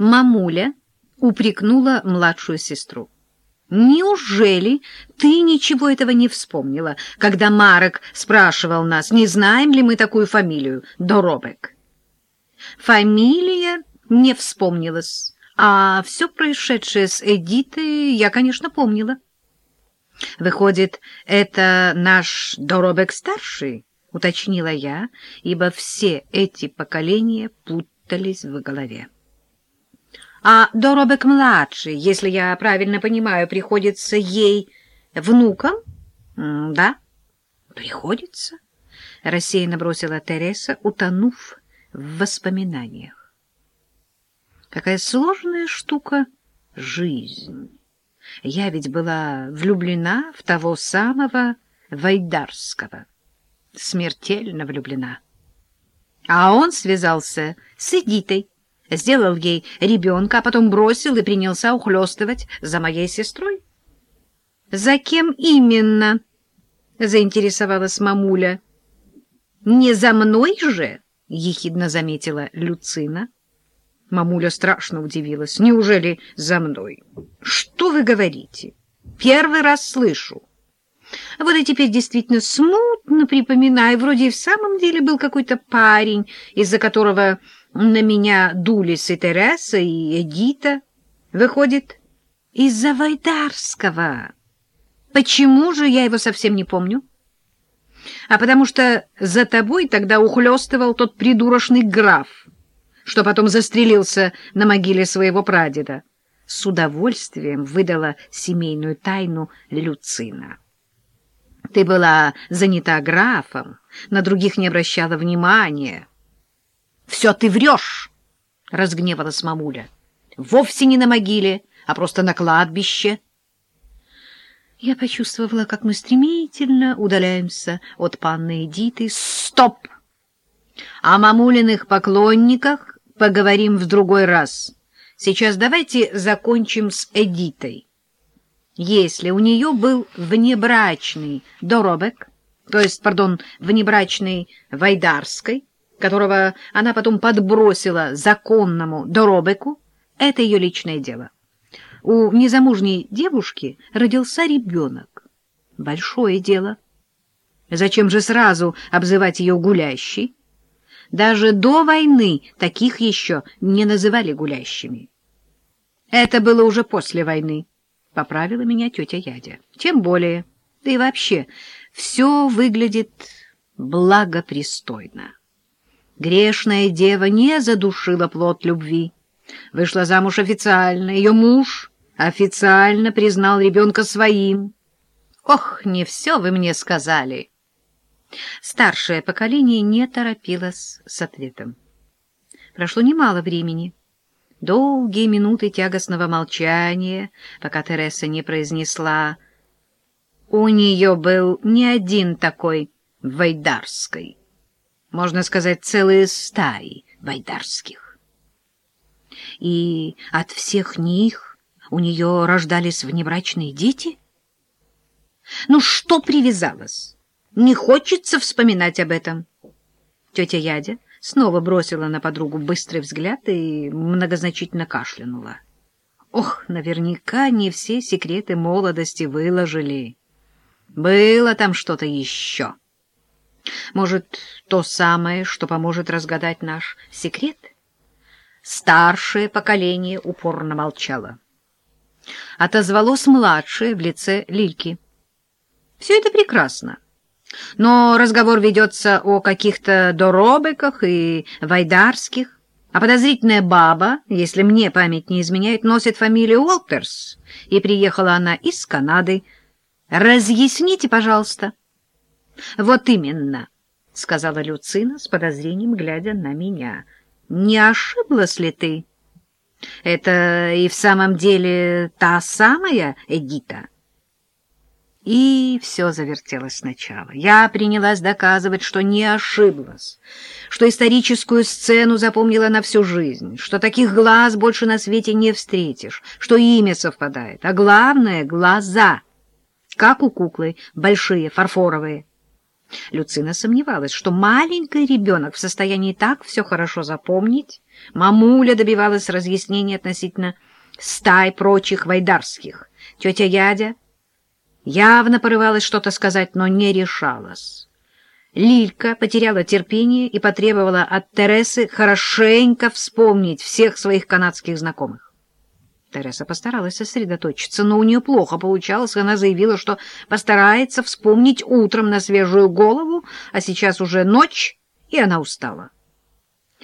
Мамуля упрекнула младшую сестру. «Неужели ты ничего этого не вспомнила, когда Марек спрашивал нас, не знаем ли мы такую фамилию, Доробек?» Фамилия не вспомнилась, а все происшедшее с Эдитой я, конечно, помнила. «Выходит, это наш Доробек-старший?» — уточнила я, ибо все эти поколения путались в голове. А Доробек-младший, если я правильно понимаю, приходится ей внуком? — Да, приходится, — рассеянно бросила Тереса, утонув в воспоминаниях. Какая сложная штука жизнь! Я ведь была влюблена в того самого Вайдарского, смертельно влюблена. А он связался с Эдитой, сделал ей ребенка, а потом бросил и принялся ухлёстывать за моей сестрой. — За кем именно? — заинтересовалась мамуля. — Не за мной же? — ехидно заметила Люцина. Мамуля страшно удивилась. — Неужели за мной? — Что вы говорите? Первый раз слышу. Вот и теперь действительно смутно припоминаю. Вроде и в самом деле был какой-то парень, из-за которого на меня дулись и Тереса, и Эдита. Выходит, из-за Вайдарского. Почему же я его совсем не помню? А потому что за тобой тогда ухлёстывал тот придурочный граф, что потом застрелился на могиле своего прадеда. С удовольствием выдала семейную тайну Люцина. Ты была занята графом, на других не обращала внимания. — Все ты врешь! — разгневалась мамуля. — Вовсе не на могиле, а просто на кладбище. Я почувствовала, как мы стремительно удаляемся от панны Эдиты. Стоп! О мамулиных поклонниках поговорим в другой раз. Сейчас давайте закончим с Эдитой. Если у нее был внебрачный доробек, то есть, пардон, внебрачный Вайдарской, которого она потом подбросила законному доробеку, это ее личное дело. У незамужней девушки родился ребенок. Большое дело. Зачем же сразу обзывать ее гулящей? Даже до войны таких еще не называли гулящими. Это было уже после войны. — поправила меня тетя Ядя. — Тем более. Да и вообще, все выглядит благопристойно. Грешная дева не задушила плод любви. Вышла замуж официально. Ее муж официально признал ребенка своим. Ох, не все вы мне сказали. Старшее поколение не торопилось с ответом. Прошло немало времени. Долгие минуты тягостного молчания, пока Тереса не произнесла «У нее был не один такой Вайдарской, можно сказать, целые стаи Вайдарских. И от всех них у нее рождались внебрачные дети? Ну что привязалась? Не хочется вспоминать об этом. Тетя Ядя снова бросила на подругу быстрый взгляд и многозначительно кашлянула. Ох, наверняка не все секреты молодости выложили. Было там что-то еще. Может, то самое, что поможет разгадать наш секрет? Старшее поколение упорно молчало. Отозвалось младшее в лице Лильки. Все это прекрасно. Но разговор ведется о каких-то доробиках и вайдарских, а подозрительная баба, если мне память не изменяет, носит фамилию Уолтерс, и приехала она из Канады. Разъясните, пожалуйста. — Вот именно, — сказала Люцина с подозрением, глядя на меня. — Не ошиблась ли ты? — Это и в самом деле та самая Эдита? — и все завертелось сначала. Я принялась доказывать, что не ошиблась, что историческую сцену запомнила на всю жизнь, что таких глаз больше на свете не встретишь, что имя совпадает, а главное — глаза, как у куклы, большие, фарфоровые. Люцина сомневалась, что маленький ребенок в состоянии так все хорошо запомнить. Мамуля добивалась разъяснений относительно стай прочих вайдарских. Тетя Ядя явно порывалась что-то сказать, но не решалась. Лилька потеряла терпение и потребовала от Тересы хорошенько вспомнить всех своих канадских знакомых. Тереса постаралась сосредоточиться, но у нее плохо получалось. Она заявила, что постарается вспомнить утром на свежую голову, а сейчас уже ночь, и она устала.